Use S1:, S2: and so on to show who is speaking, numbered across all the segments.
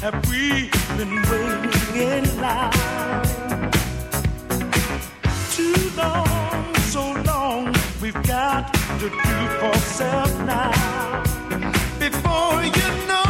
S1: have we been waiting in line? Too long, so long, we've got to do for self now. Before you know,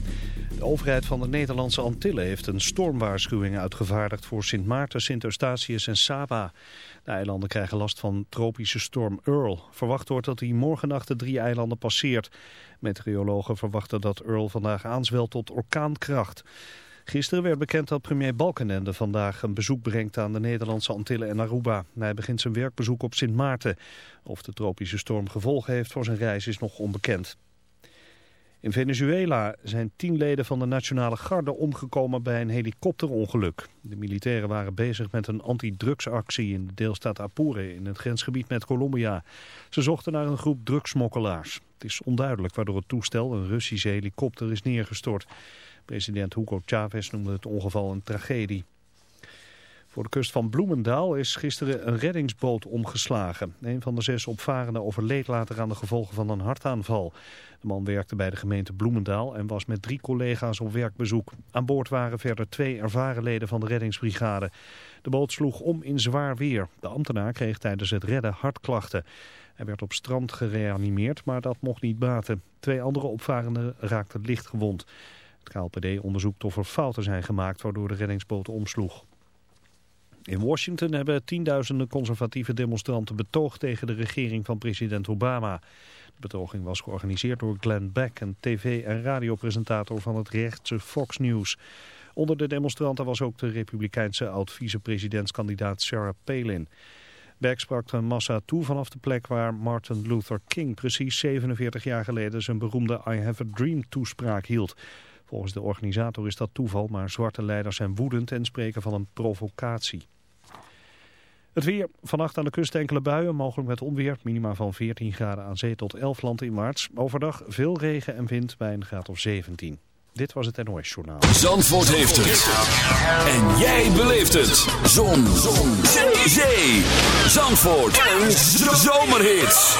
S2: De overheid van de Nederlandse Antillen heeft een stormwaarschuwing uitgevaardigd voor Sint Maarten, Sint Eustatius en Saba. De eilanden krijgen last van tropische storm Earl. Verwacht wordt dat hij morgennacht de drie eilanden passeert. Meteorologen verwachten dat Earl vandaag aanzwelt tot orkaankracht. Gisteren werd bekend dat premier Balkenende vandaag een bezoek brengt aan de Nederlandse Antillen en Aruba. Hij begint zijn werkbezoek op Sint Maarten. Of de tropische storm gevolgen heeft voor zijn reis is nog onbekend. In Venezuela zijn tien leden van de Nationale Garde omgekomen bij een helikopterongeluk. De militairen waren bezig met een antidrugsactie in de deelstaat Apure in het grensgebied met Colombia. Ze zochten naar een groep drugsmokkelaars. Het is onduidelijk waardoor het toestel, een Russische helikopter, is neergestort. President Hugo Chavez noemde het ongeval een tragedie. Voor de kust van Bloemendaal is gisteren een reddingsboot omgeslagen. Een van de zes opvarenden overleed later aan de gevolgen van een hartaanval. De man werkte bij de gemeente Bloemendaal en was met drie collega's op werkbezoek. Aan boord waren verder twee ervaren leden van de reddingsbrigade. De boot sloeg om in zwaar weer. De ambtenaar kreeg tijdens het redden hartklachten. Hij werd op strand gereanimeerd, maar dat mocht niet baten. Twee andere opvarenden raakten licht gewond. Het KLPD onderzoekt of er fouten zijn gemaakt waardoor de reddingsboot omsloeg. In Washington hebben tienduizenden conservatieve demonstranten betoogd tegen de regering van president Obama. De betoging was georganiseerd door Glenn Beck, een tv- en radiopresentator van het rechtse Fox News. Onder de demonstranten was ook de republikeinse oud-vicepresidentskandidaat Sarah Palin. Beck sprak de massa toe vanaf de plek waar Martin Luther King precies 47 jaar geleden zijn beroemde I Have a Dream toespraak hield. Volgens de organisator is dat toeval, maar zwarte leiders zijn woedend en spreken van een provocatie. Het weer. Vannacht aan de kust enkele buien, mogelijk met onweer. Minima van 14 graden aan zee tot 11 land in maart. Overdag veel regen en wind bij een graad of 17. Dit was het NOS Journaal.
S3: Zandvoort heeft het. En jij beleeft het. Zon. Zon. Zee. Zandvoort. Een zomerhit.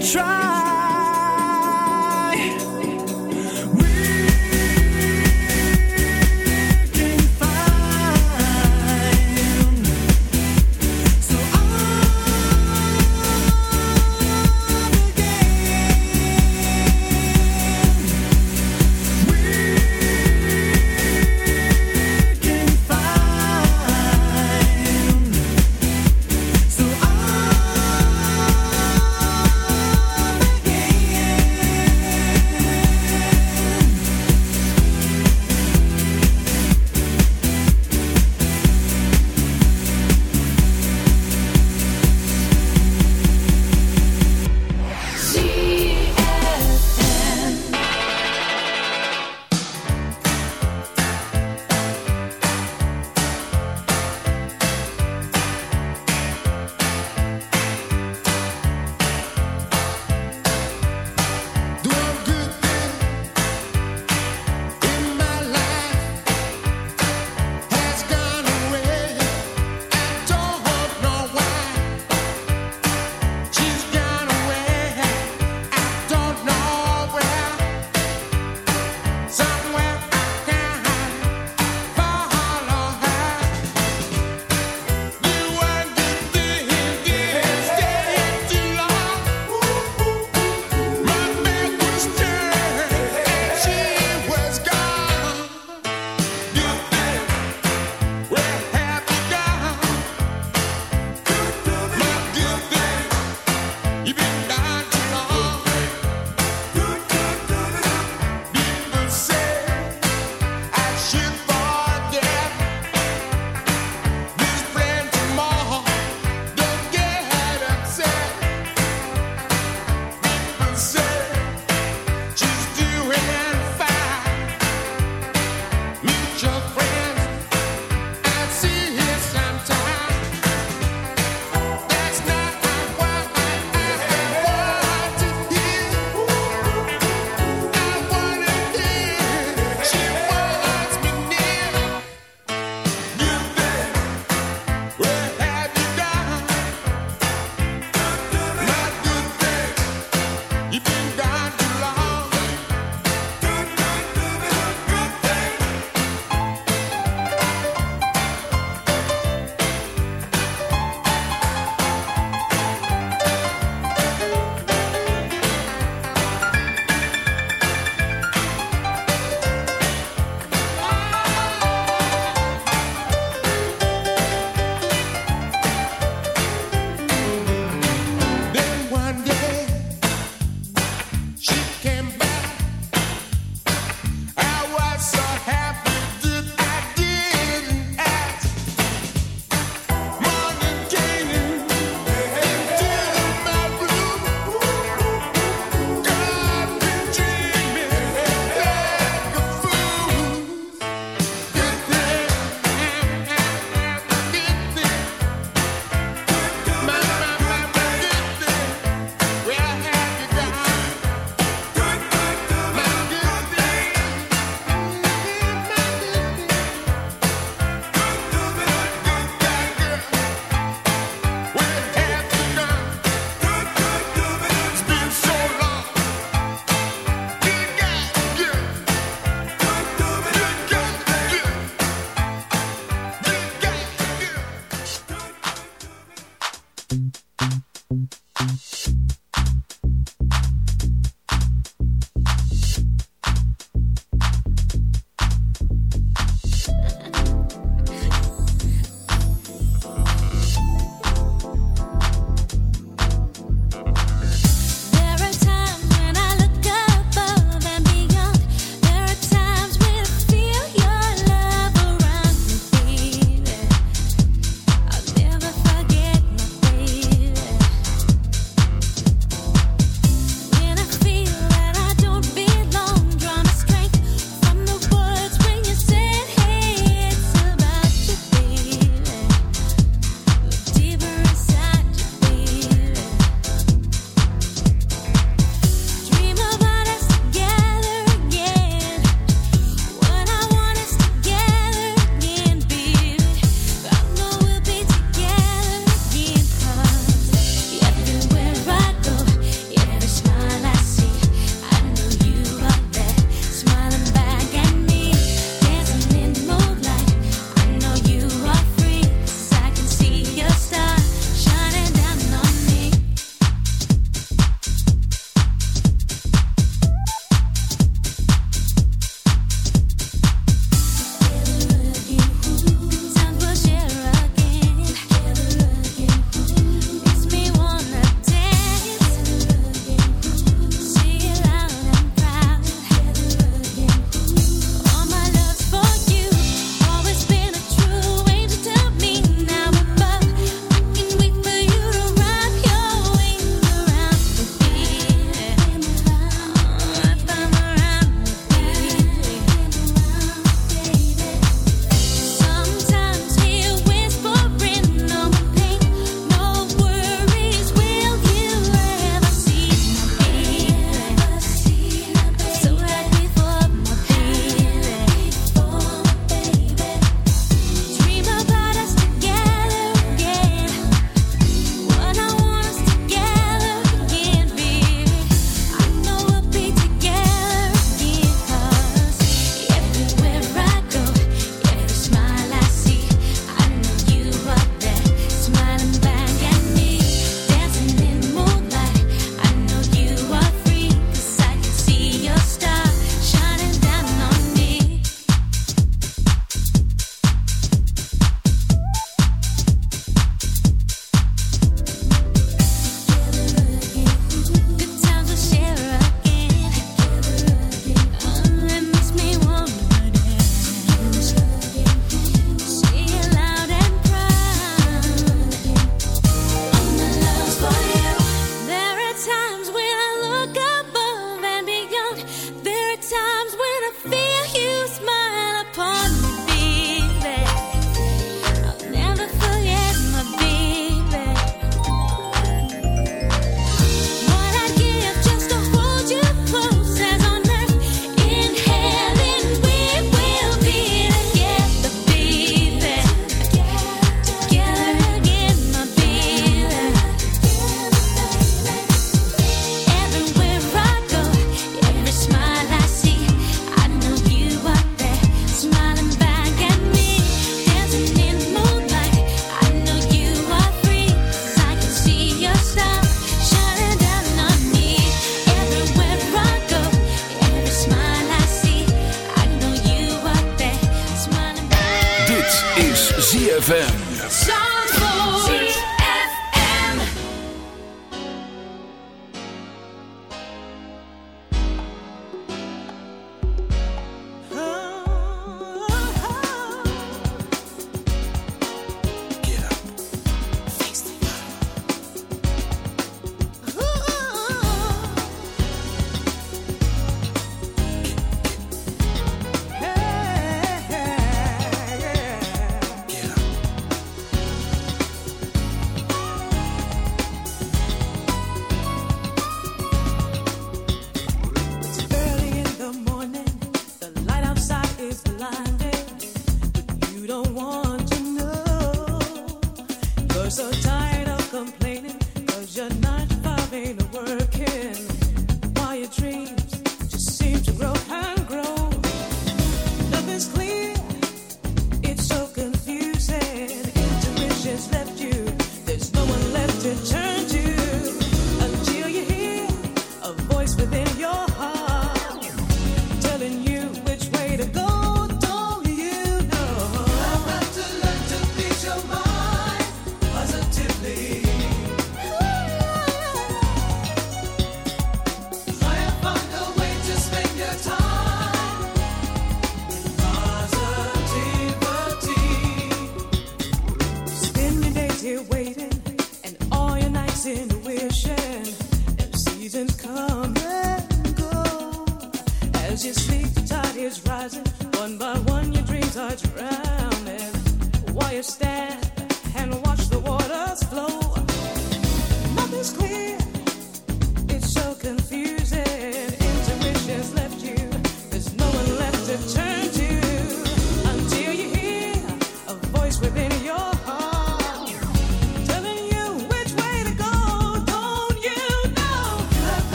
S4: Try?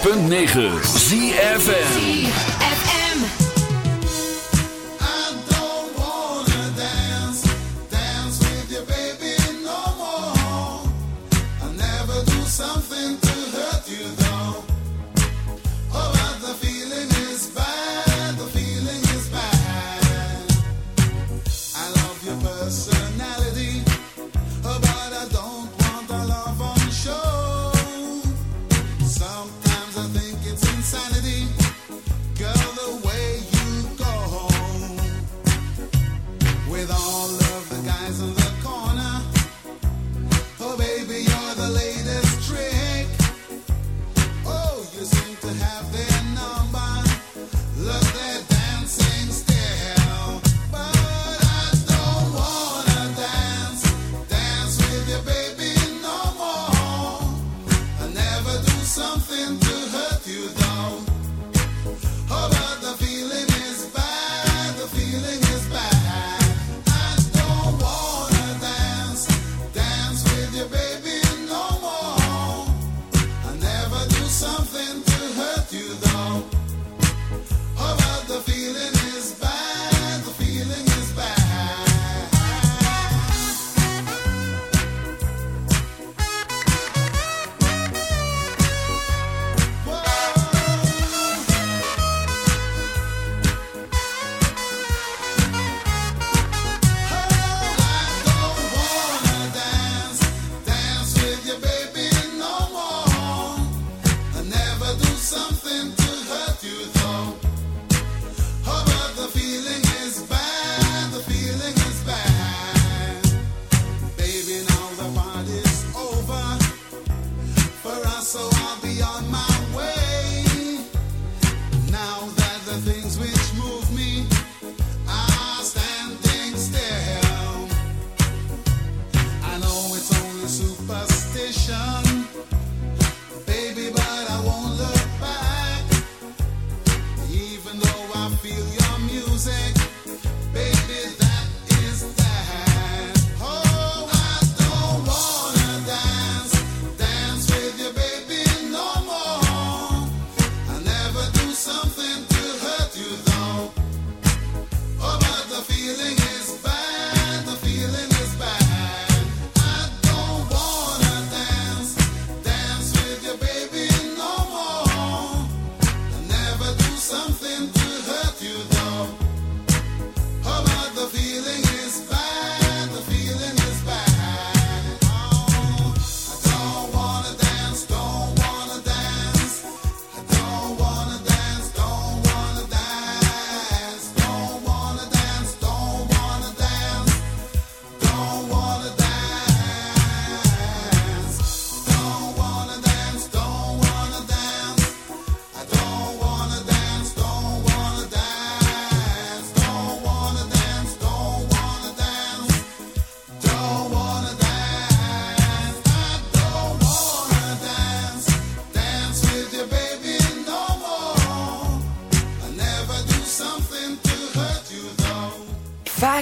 S3: 106.9
S5: ZFN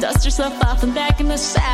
S6: dust yourself off and back in the saddle.